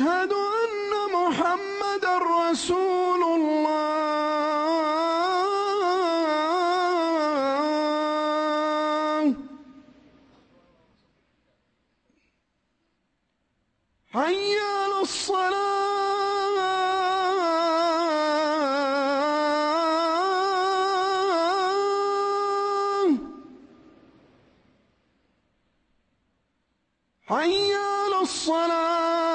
أشهد أن محمد رسول الله. حي على الصلاة. حي على الصلاة.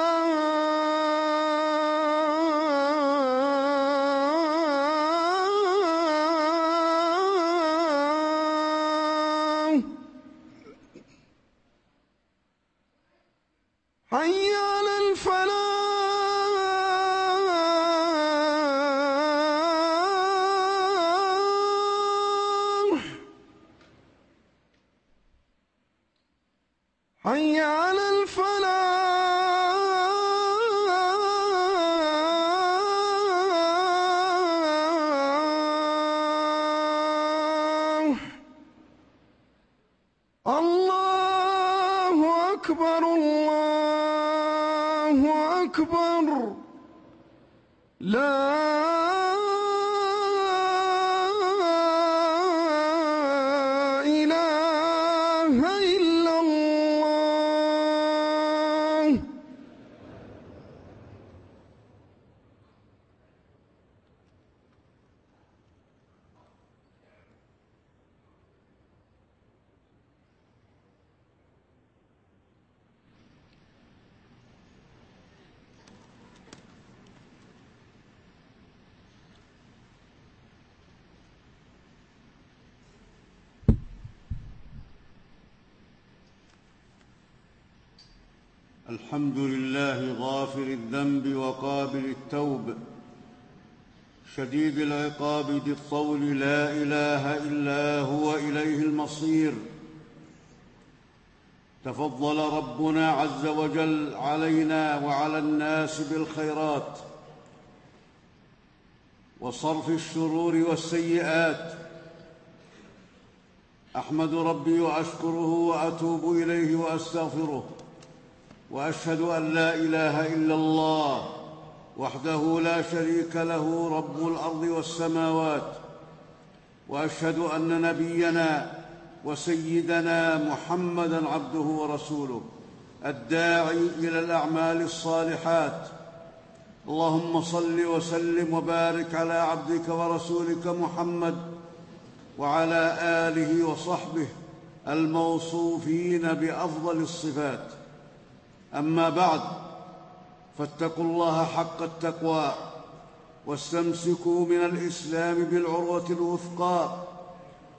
الحمد لله غافر الذنب وقابل التوب شديد العقاب ذي الطول لا إله إلا هو إليه المصير. تفضل ربنا عز وجل علينا وعلى الناس بالخيرات وصرف الشرور والسيئات. أحمد ربي وأشكره وأتوب إليه وأستغفره. وأشهد أن لا إله إلا الله وحده لا شريك له رب الأرض والسماوات. وأشهد أن نبينا وسيدنا محمدا عبده ورسوله الداعي إلى الأعمال الصالحات. اللهم صل وسلم وبارك على عبدك ورسولك محمد وعلى آله وصحبه الموصوفين بأفضل الصفات. أما بعد فاتقوا الله حق التقوى واستمسكوا من الإسلام بالعروة الوثقى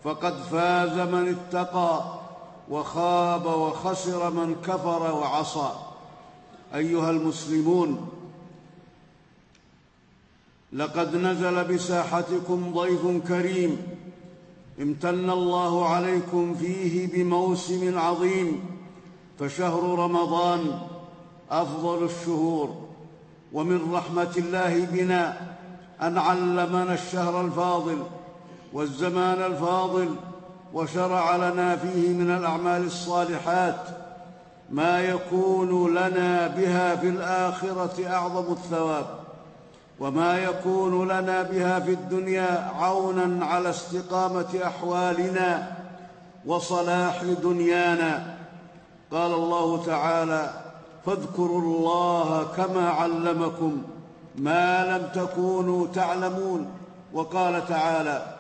فقد فاز من اتقى وخاب وخسر من كفر وعصى. أيها المسلمون لقد نزل بساحتكم ضيف كريم امتن الله عليكم فيه بموسم عظيم. فشهر رمضان أفضل الشهور ومن رحمة الله بنا أن علمنا الشهر الفاضل والزمان الفاضل وشرع لنا فيه من الأعمال الصالحات ما يكون لنا بها في الآخرة أعظم الثواب وما يكون لنا بها في الدنيا عونا على استقامة أحوالنا وصلاح دنيانا. قال الله تعالى فاذكروا الله كما علمكم ما لم تكونوا تعلمون. وقال تعالى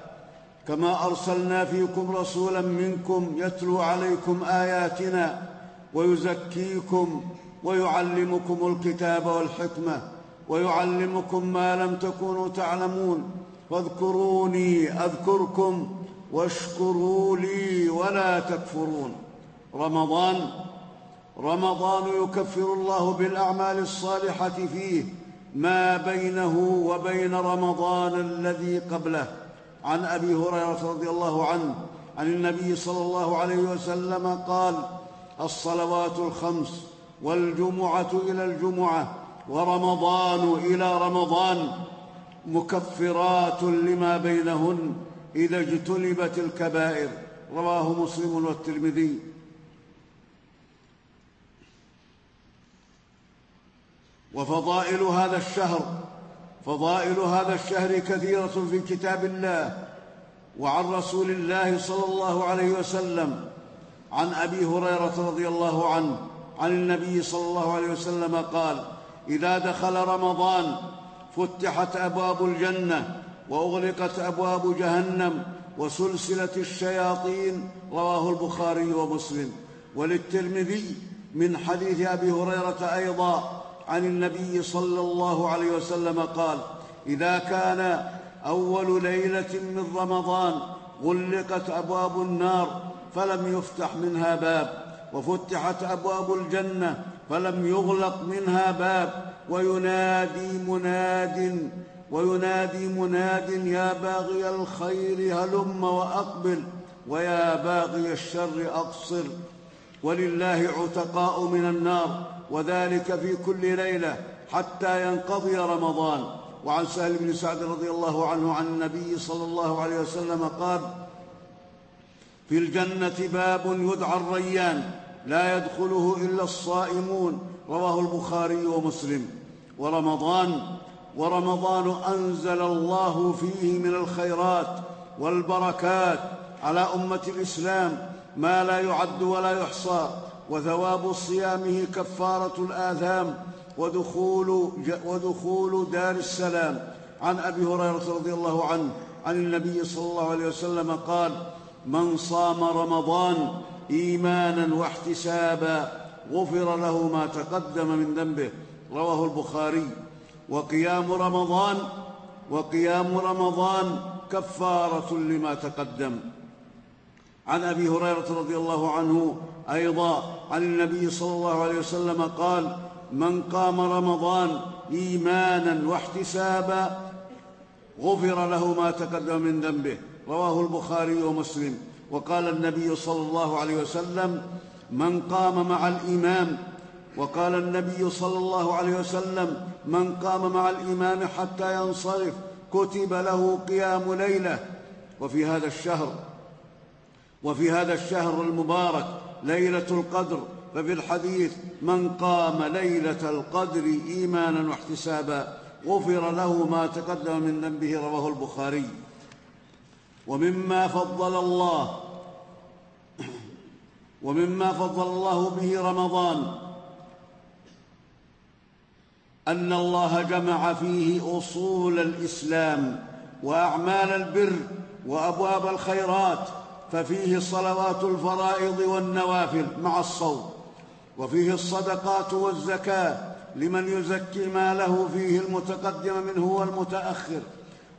كما أرسلنا فيكم رسولا منكم يتلو عليكم آياتنا ويزكيكم ويعلمكم الكتاب والحكمة ويعلمكم ما لم تكونوا تعلمون. فاذكروني أذكركم واشكروا لي ولا تكفرون. رمضان رمضان يكفر الله بالأعمال الصالحة فيه ما بينه وبين رمضان الذي قبله. عن أبي هريرة رضي الله عنه عن النبي صلى الله عليه وسلم قال الصلوات الخمس والجمعة إلى الجمعة ورمضان إلى رمضان مكفرات لما بينهن إذا اجتنبت الكبائر. رواه مسلم والترمذي. وفضائل هذا الشهر فضائل هذا الشهر كثيرة في كتاب الله وعن رسول الله صلى الله عليه وسلم عن أبي هريرة رضي الله عنه عن النبي صلى الله عليه وسلم قال إذا دخل رمضان فتحت أبواب الجنة وأغلقت أبواب جهنم وسلسلة الشياطين رواه البخاري ومسلم. وللترمذي من حديث أبي هريرة أيضا عن النبي صلى الله عليه وسلم قال إذا كان أول ليلة من رمضان غلقت أبواب النار فلم يفتح منها باب وفتحت أبواب الجنة فلم يغلق منها باب وينادي مناد وينادي مناد يا باغي الخير هلم وأقبل ويا باغي الشر أقصر ولله عتقاء من النار وذلك في كل ليلة حتى ينقضي رمضان. وعن سهل بن سعد رضي الله عنه عن النبي صلى الله عليه وسلم قال في الجنة باب يدعى الريان لا يدخله إلا الصائمون. رواه البخاري ومسلم. ورمضان ورمضان أنزل الله فيه من الخيرات والبركات على أمة الإسلام. ما لا يعد ولا يحصى وثواب صيامه كفارة الآثام ودخول, ودخول دار السلام. عن أبي هريرة رضي الله عنه عن النبي صلى الله عليه وسلم قال من صام رمضان إيمانا واحتسابا غفر له ما تقدم من ذنبه. رواه البخاري. وقيام رمضان وقيام رمضان كفارة لما تقدم. عن أبي هريرة رضي الله عنه أيضا عن النبي صلى الله عليه وسلم قال من قام رمضان إيمانا واحتسابا غفر له ما تقدم من ذنبه. رواه البخاري ومسلم. وقال النبي صلى الله عليه وسلم من قام مع الإمام. وقال النبي صلى الله عليه وسلم من قام مع الإمام حتى ينصرف كتب له قيام ليلة. وفي هذا الشهر وفي هذا الشهر المبارك ليلة القدر ففي الحديث من قام ليلة القدر إيمانا واحتسابا غفر له ما تقدم من ذنبه رواه البخاري. ومما فضل الله ومما فضل الله به رمضان أن الله جمع فيه أصول الإسلام وأعمال البر وأبواب الخيرات ففيه الصلوات الفرائض والنوافل مع الصوم وفيه الصدقات والزكاة لمن يزكي ما له فيه المتقدم منه والمتأخر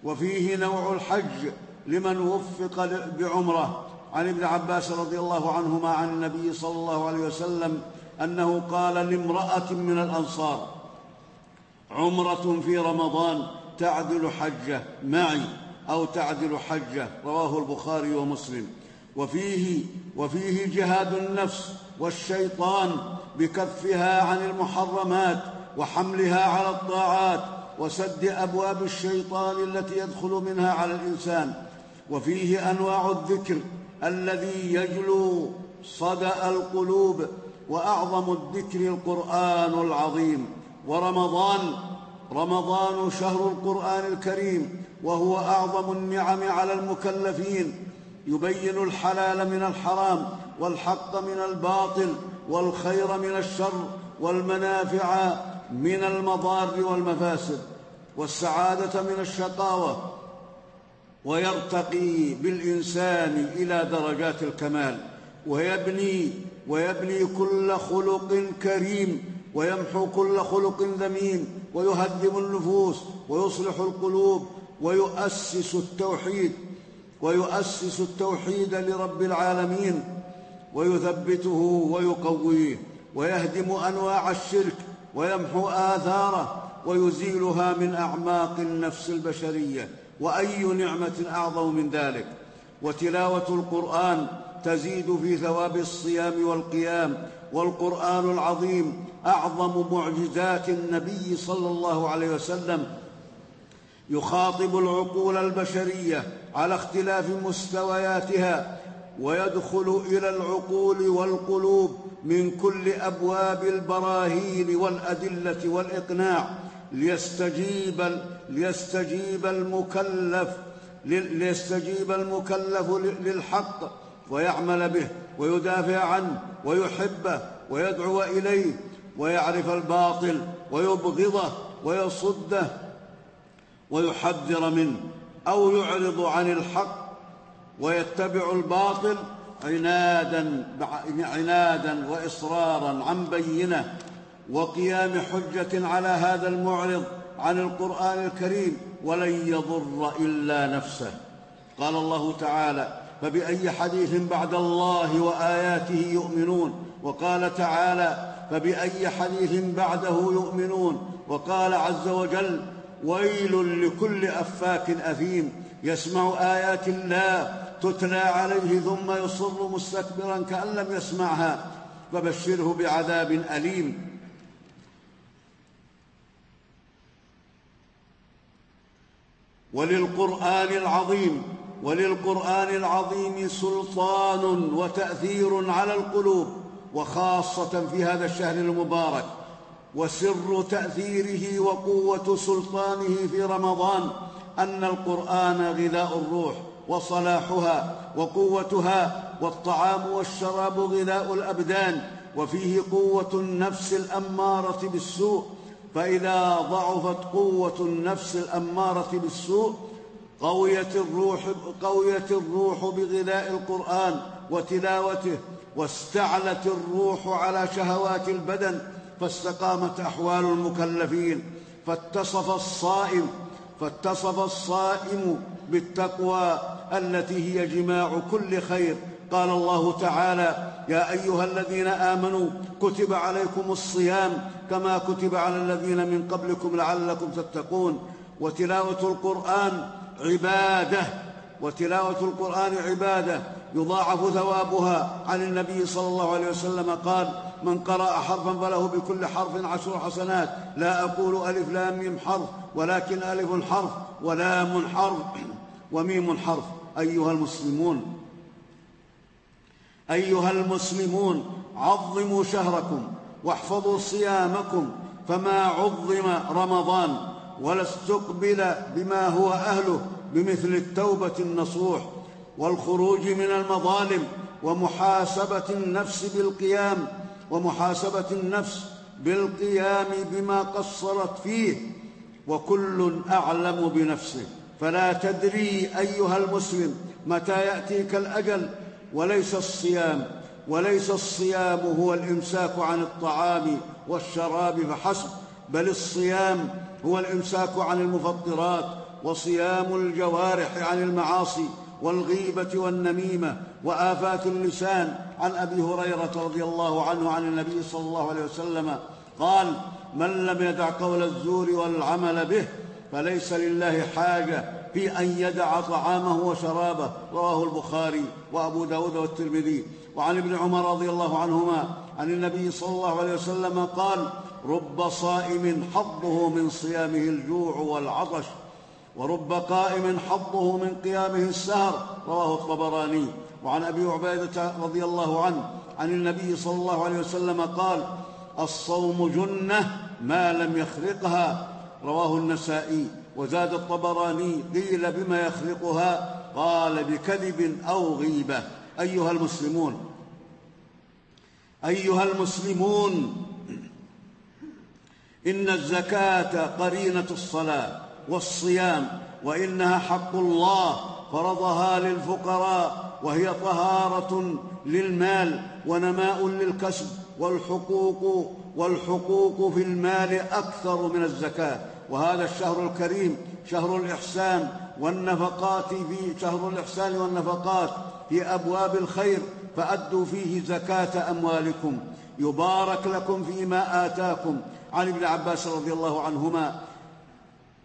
وفيه نوع الحج لمن وفق بعمرة. عن ابن عباس رضي الله عنهما عن النبي صلى الله عليه وسلم أنه قال لامرأة من الأنصار عمرة في رمضان تعدل حجة معي. أو تعدل حجة رواه البخاري ومسلم. وفيه, وفيه جهاد النفس والشيطان بكفها عن المحرمات وحملها على الطاعات وسد أبواب الشيطان التي يدخل منها على الإنسان. وفيه أنواع الذكر الذي يجلو صدأ القلوب وأعظم الذكر القرآن العظيم. ورمضان رمضان شهر القرآن الكريم. وهو أعظم النعم على المكلفين. يبين الحلال من الحرام والحق من الباطل والخير من الشر والمنافع من المضار والمفاسد. والسعادة من الشقاوة. ويرتقي بالإنسان إلى درجات الكمال. ويبني ويبني كل خلق كريم. ويمحو كل خلق ذميم. ويهدم النفوس. ويصلح القلوب. ويؤسس التوحيد ويؤسس التوحيد لرب العالمين ويثبته ويقويه ويهدم أنواع الشرك ويمحو آثاره ويزيلها من أعماق النفس البشرية. وأي نعمة أعظم من ذلك؟ وتلاوة القرآن تزيد في ثواب الصيام والقيام. والقرآن العظيم أعظم معجزات النبي صلى الله عليه وسلم يخاطب العقول البشرية على اختلاف مستوياتها ويدخل إلى العقول والقلوب من كل أبواب البراهين والأدلة والإقناع ليستجيب, ليستجيب المكلف ليستجيب المكلف للحق ويعمل به ويدافع عنه ويحبه ويدعو إليه ويعرف الباطل ويبغضه ويصده ويحذر منه أو يعرض عن الحق ويتبع الباطل عنادا عنادا وإصرارا عن بينة وقيام حجة على هذا المعرض عن القرآن الكريم ولن يضر إلا نفسه. قال الله تعالى فبأي حديث بعد الله وآياته يؤمنون؟ وقال تعالى فبأي حديث بعده يؤمنون؟ وقال عز وجل ويل لكل أفاك أثيم. يسمع آيات الله تتلى عليه ثم يصر مستكبرا كأن لم يسمعها فبشره بعذاب أليم. وللقرآن العظيم. وللقرآن العظيم سلطان وتأثير على القلوب وخاصة في هذا الشهر المبارك. وسر تأثيره وقوة سلطانه في رمضان أن القرآن غذاء الروح وصلاحها وقوتها والطعام والشراب غذاء الأبدان وفيه قوة النفس الأمارة بالسوء فإذا ضعفت قوة النفس الأمارة بالسوء قويت الروح, قويت الروح بغذاء القرآن وتلاوته واستعلت الروح على شهوات البدن فاستقامت أحوال المكلفين فاتصف الصائم فاتصف الصائم بالتقوى التي هي جماع كل خير. قال الله تعالى يا أيها الذين آمنوا كتب عليكم الصيام كما كتب على الذين من قبلكم لعلكم تتقون. وتلاوة القرآن عبادة وتلاوة القرآن عبادة. يضاعف ثوابها عن النبي صلى الله عليه وسلم قال من قرأ حرفا فله بكل حرف عشر حسنات لا أقول ألف لام ميم حرف ولكن ألف حرف ولام حرف وميم حرف. أيها المسلمون أيها المسلمون عظموا شهركم واحفظوا صيامكم فما عظم رمضان ولا استقبل بما هو أهله بمثل التوبة النصوح. والخروج من المظالم ومحاسبة النفس بالقيام ومحاسبة النفس بالقيام بما قصرت فيه وكل أعلم بنفسه. فلا تدري أيها المسلم متى يأتيك الأجل وليس الصيام وليس الصيام هو الإمساك عن الطعام والشراب فحسب بل الصيام هو الإمساك عن المفطرات وصيام الجوارح عن المعاصي والغيبة والنميمة وآفات اللسان عن أبي هريرة رضي الله عنه عن النبي صلى الله عليه وسلم قال من لم يدع قول الزور والعمل به فليس لله حاجة في أن يدع طعامه وشرابه. رواه البخاري وأبو داود والترمذي. وعن ابن عمر رضي الله عنهما عن النبي صلى الله عليه وسلم قال رب صائم حظه من صيامه الجوع والعطش ورب قائم حظه من قيامه السهر. رواه الطبراني. وعن أبي عبيدة رضي الله عنه عن النبي صلى الله عليه وسلم قال الصوم جنة ما لم يخرقها. رواه النسائي. وزاد الطبراني قيل بما يخرقها قال بكذب أو غيبة. أيها المسلمون. أيها المسلمون. إن الزكاة قرينة الصلاة. والصيام وإنها حق الله فرضها للفقراء وهي طهارة للمال ونماء للكسب والحقوق والحقوق في المال أكثر من الزكاة. وهذا الشهر الكريم شهر الإحسان والنفقات في شهر الإحسان والنفقات في أبواب الخير فأدوا فيه زكاة أموالكم. يبارك لكم فيما آتاكم. عن ابن عباس رضي الله عنهما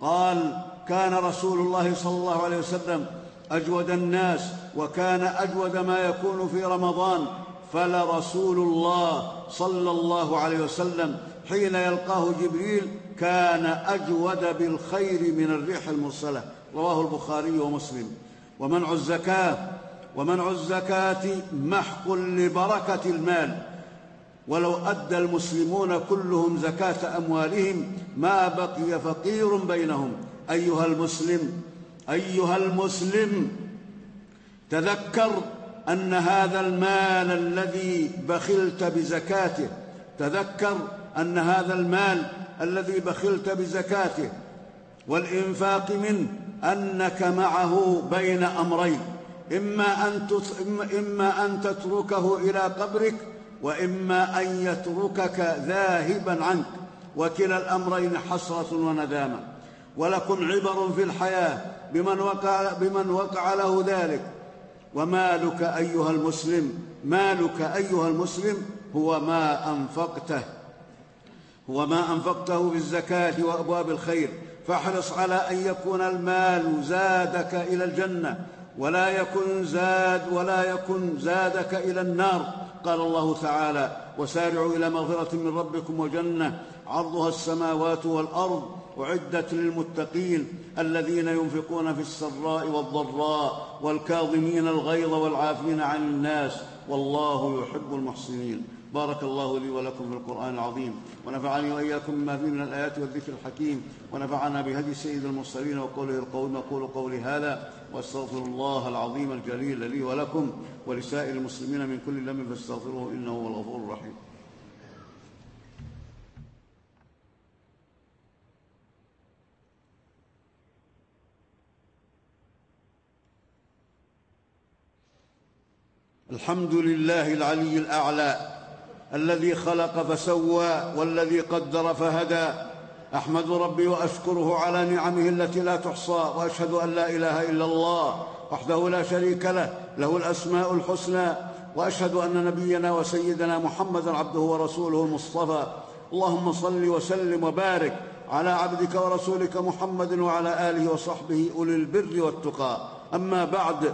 قال كان رسول الله صلى الله عليه وسلم أجود الناس وكان أجود ما يكون في رمضان فلرسول الله صلى الله عليه وسلم حين يلقاه جبريل كان أجود بالخير من الريح المرسلة. رواه البخاري ومسلم. ومنع الزكاة ومنع الزكاة محق لبركة المال. ولو أدى المسلمون كلهم زكاة أموالهم ما بقي فقير بينهم. أيها المسلم أيها المسلم تذكر أن هذا المال الذي بخلت بزكاته تذكر أن هذا المال الذي بخلت بزكاته والإنفاق منه أنك معه بين أمرين إما أن, إما أن تتركه إلى قبرك وإما أن يتركك ذاهبا عنك. وكلا الأمرين حسرة وندامة. ولكم عبر في الحياة بمن وقع, بمن وقع له ذلك. ومالك أيها المسلم مالك أيها المسلم هو ما أنفقته. هو ما أنفقته في الزكاة وأبواب الخير. فاحرص على أن يكون المال زادك إلى الجنة. ولا يكن زاد ولا يكن زادك إلى النار. قال الله تعالى وسارعوا إلى مغفرة من ربكم وجنة عرضها السماوات والأرض أعدت للمتقين الذين ينفقون في السراء والضراء والكاظمين الغيظ والعافين عن الناس والله يحب المحسنين. بارك الله لي ولكم في القرآن العظيم ونفعني وإياكم ما فيه من الآيات والذكر الحكيم ونفعنا بهدي سيد المرسلين وقوله القوم أقول قولي هذا واستغفر الله العظيم الجليل لي ولكم ولسائر المسلمين من كل ذنب فاستغفروه إنه هو الغفور الرحيم. الحمد لله العلي الأعلى الذي خلق فسوى والذي قدر فهدى أحمد ربي وأشكره على نعمه التي لا تحصى وأشهد أن لا إله إلا الله وحده لا شريك له له الأسماء الحسنى وأشهد أن نبينا وسيدنا محمدا عبده ورسوله المصطفى. اللهم صل وسلم وبارك على عبدك ورسولك محمد وعلى آله وصحبه أولي البر والتقى. أما بعد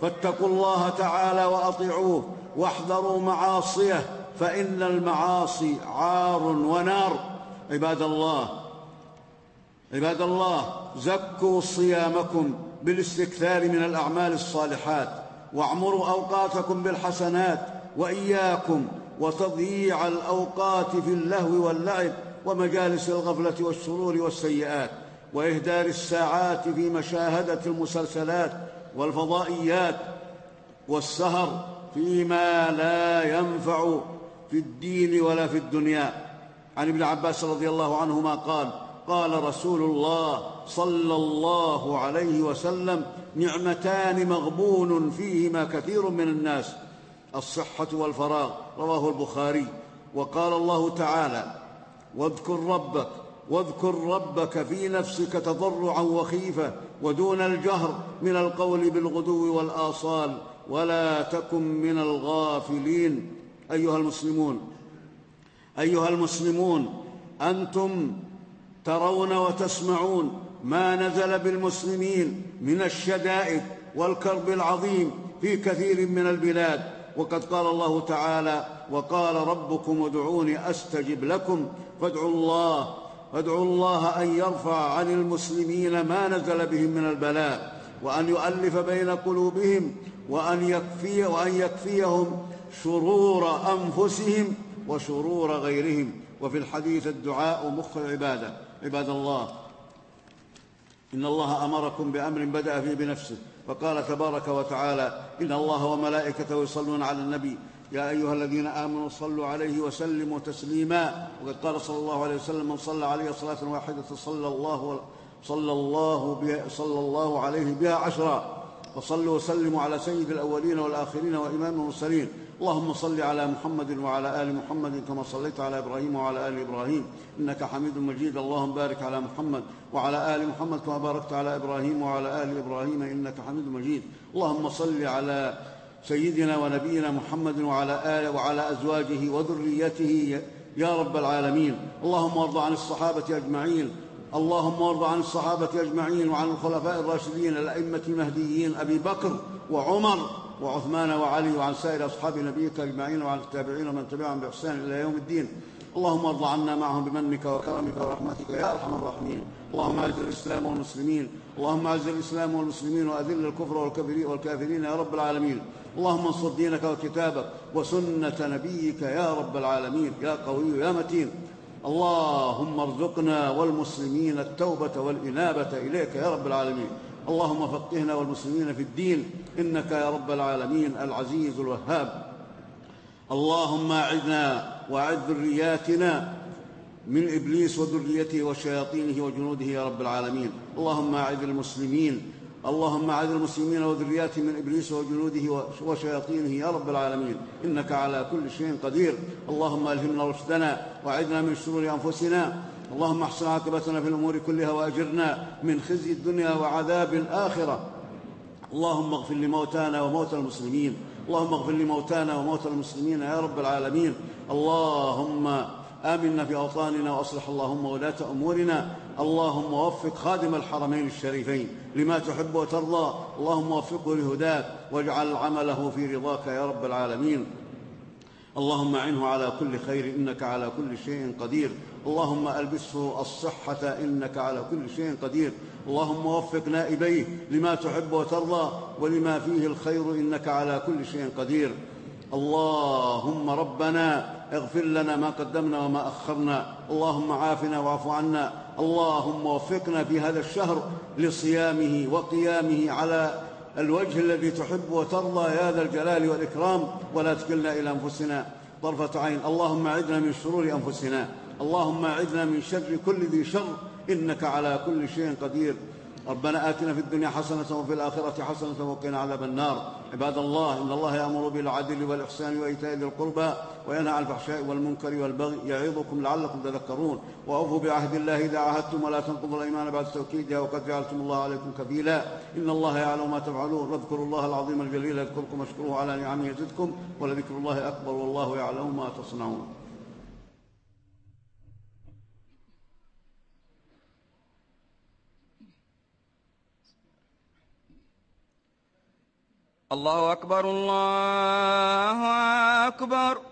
فاتقوا الله تعالى وأطيعوه واحذروا معاصيه فإن المعاصي عار ونار. عباد الله عباد الله زكوا صيامكم بالاستكثار من الأعمال الصالحات واعمروا أوقاتكم بالحسنات وإياكم وتضييع الأوقات في اللهو واللعب ومجالس الغفلة والسرور والسيئات وإهدار الساعات في مشاهدة المسلسلات والفضائيات والسهر فيما لا ينفع في الدين ولا في الدنيا. عن ابن عباس رضي الله عنهما قال قال رسول الله صلى الله عليه وسلم نعمتان مغبون فيهما كثير من الناس. الصحة والفراغ رواه البخاري وقال الله تعالى واذكر ربك واذكر ربك في نفسك تضرعا وخيفة ودون الجهر من القول بالغدو والآصال ولا تكن من الغافلين أيها المسلمون أيها المسلمون أنتم ترون وتسمعون ما نزل بالمسلمين من الشدائد والكرب العظيم في كثير من البلاد. وقد قال الله تعالى وقال ربكم ادعوني أستجب لكم فادعوا الله فادعوا الله أن يرفع عن المسلمين ما نزل بهم من البلاء وأن يؤلف بين قلوبهم وأن, يكفي وأن يكفيهم شرور أنفسهم وشرور غيرهم وفي الحديث الدعاء مخ العبادة عباد الله إن الله أمركم بأمر بدأ فيه بنفسه وقال تبارك وتعالى إن الله وملائكته يصلون على النبي. يا أيها الذين آمنوا صلوا عليه وسلموا تسليما. وقد قال صلى الله عليه وسلم من صلى عليه صلاة واحدة صلى الله, صلى الله, صلى الله عليه بها عشرًا. وصلوا وسلموا على سيد الأولين والآخرين وإمام المرسلين. اللهم صل على محمد وعلى آل محمد كما صليت على إبراهيم وعلى آل إبراهيم. إنك حميد مجيد. اللهم بارك على محمد وعلى آل محمد كما باركت على إبراهيم وعلى آل إبراهيم. إنك حميد مجيد. اللهم صل على سيدنا ونبينا محمد وعلى آله وعلى أزواجه وذريته. يا رب العالمين. اللهم وارض عن الصحابة أجمعين. اللهم وارض عن الصحابة أجمعين وعن الخلفاء الراشدين الأئمة المهديين أبي بكر وعمر وعثمان وعلي وعن سائر أصحاب نبيك أجمعين وعن التابعين ومن تبعهم بإحسان إلى يوم الدين. اللهم ارض عنا معهم بمنك وكرمك ورحمتك يا أرحم الراحمين. اللهم أعز الإسلام والمسلمين. اللهم أعز الإسلام والمسلمين وأذل الكفر والكافرين والكافرين يا رب العالمين. اللهم انصر دينك وكتابك وسنة نبيك يا رب العالمين. يا قوي يا متين. اللهم ارزقنا والمسلمين التوبة والإنابة إليك يا رب العالمين. اللهم فقهنا والمسلمين في الدين. إنك يا رب العالمين العزيز الوهاب. اللهم أعذنا وأعذ ذرياتنا من إبليس وذريته وشياطينه وجنوده يا رب العالمين. اللهم أعذ المسلمين اللهم اعذ المسلمين وذرياتهم من إبليس وجنوده وشياطينه يا رب العالمين. إنك على كل شيء قدير. اللهم ألهمنا رشدنا وأعذنا من شرور أنفسنا. اللهم احسن عاقبتنا في الأمور كلها وأجرنا من خزي الدنيا وعذاب الآخرة. اللهم اغفر لموتانا وموتى المسلمين. اللهم اغفر لموتانا وموتى المسلمين يا رب العالمين. اللهم آمنا في أوطاننا وأصلح اللهم ولاة أمورنا. اللهم وفق خادم الحرمين الشريفين. لما تحب وترضى. اللهم وفقه لهداك واجعل عمله في رضاك يا رب العالمين. اللهم عنه على كل خير إنك على كل شيء قدير. اللهم ألبسه الصحة إنك على كل شيء قدير. اللهم وفق نائبيه لما تحب وترضى. ولما فيه الخير إنك على كل شيء قدير. اللهم ربنا اغفر لنا ما قدمنا وما أخرنا. اللهم عافنا واعف عنا. اللهم وفقنا في هذا الشهر لصيامه وقيامه على الوجه الذي تحب وترضى يا ذا الجلال والإكرام. ولا تكلنا إلى أنفسنا طرفة عين. اللهم عدنا من شرور أنفسنا. اللهم عدنا من شر كل ذي شر. إنك على كل شيء قدير. ربنا آتنا في الدنيا حسنة وفي الآخرة حسنة وقنا عذاب النار. عباد الله إن الله يأمر بالعدل والإحسان وإيتاء ذي القربى. وينهى عن الفحشاء والمنكر والبغي يعظكم لعلكم تذكرون. وأوفوا بعهد الله إذا عاهدتم ولا تنقضوا الأيمان بعد توكيدها وقد جعلتم الله عليكم كفيلا. إن الله يعلم ما تفعلون. واذكروا الله العظيم الجليل. يذكركم واشكروه على نعمه يزدكم. ولذكر الله أكبر والله يعلم ما تصنعون. الله أكبر الله أكبر.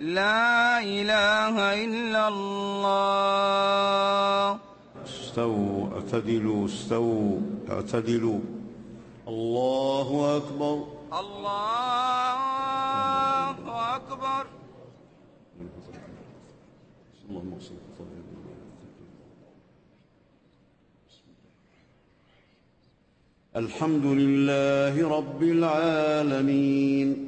لا إله إلا الله. استووا اعتدلوا استووا اعتدلوا. الله أكبر. الله أكبر. اللهم صل وسلم الحمد لله رب العالمين.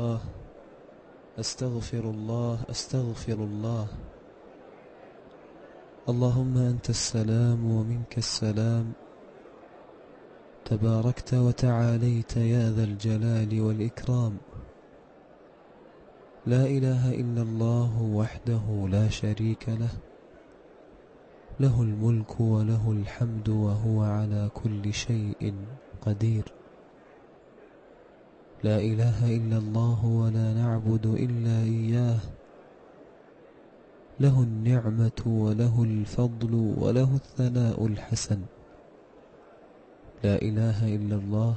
الله أستغفر الله أستغفر الله. اللهم أنت السلام ومنك السلام. تباركت وتعاليت يا ذا الجلال والإكرام. لا إله إلا الله وحده لا شريك له. له الملك وله الحمد وهو على كل شيء قدير. لا إله إلا الله ولا نعبد إلا إياه. له النعمة وله الفضل وله الثناء الحسن. لا إله إلا الله.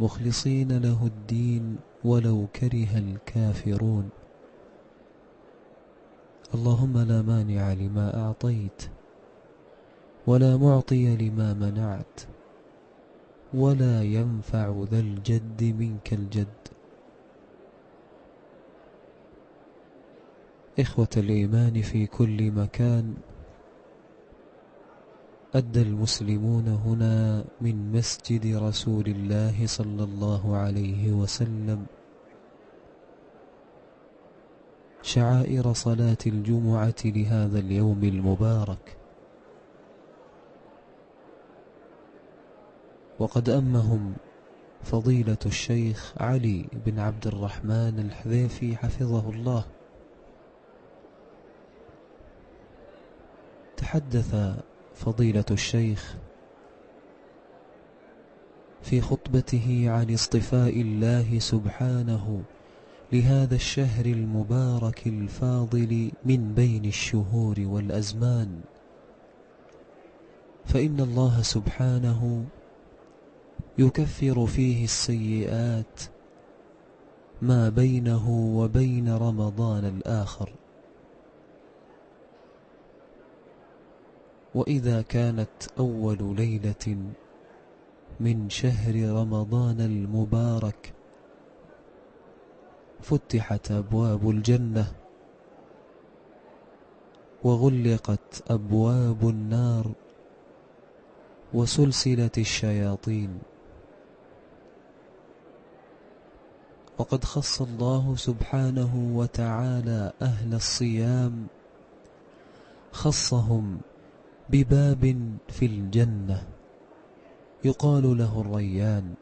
مخلصين له الدين ولو كره الكافرون. اللهم لا مانع لما أعطيت ولا معطي لما منعت. ولا ينفع ذا الجد منك الجد. إخوة الإيمان في كل مكان. أدى المسلمون هنا من مسجد رسول الله صلى الله عليه وسلم. شعائر صلاة الجمعة لهذا اليوم المبارك. وقد أمهم فضيلة الشيخ علي بن عبد الرحمن الحذيفي حفظه الله. تحدث فضيلة الشيخ في خطبته عن اصطفاء الله سبحانه لهذا الشهر المبارك الفاضل من بين الشهور والأزمان. فإن الله سبحانه يكفر فيه السيئات ما بينه وبين رمضان الآخر. وإذا كانت أول ليلة من شهر رمضان المبارك فتحت أبواب الجنة وغلقت أبواب النار وسلسلة الشياطين. وقد خص الله سبحانه وتعالى أهل الصيام خصهم بباب في الجنة. يقال له الريان.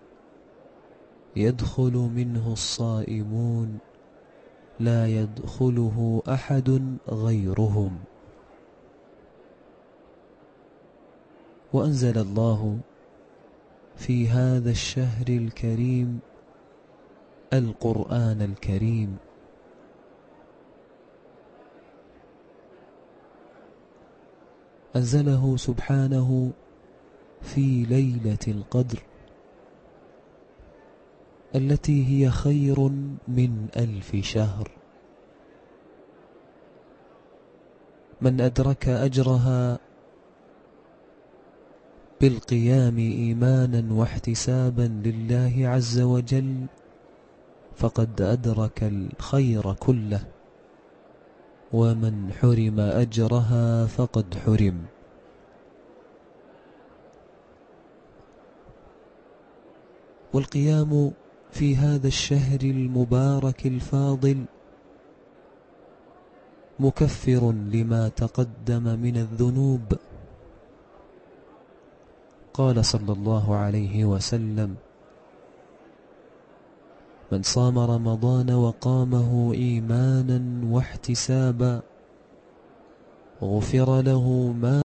يدخل منه الصائمون. لا يدخله أحد غيرهم. وأنزل الله في هذا الشهر الكريم القرآن الكريم. أنزله سبحانه في ليلة القدر التي هي خير من ألف شهر. من أدرك أجرها بالقيام إيمانا واحتسابا لله عز وجل فقد أدرك الخير كله ومن حرم أجرها فقد حرم. والقيام في هذا الشهر المبارك الفاضل مكفر لما تقدم من الذنوب. قال صلى الله عليه وسلم من صام رمضان وقامه إيمانا واحتسابا غفر له ما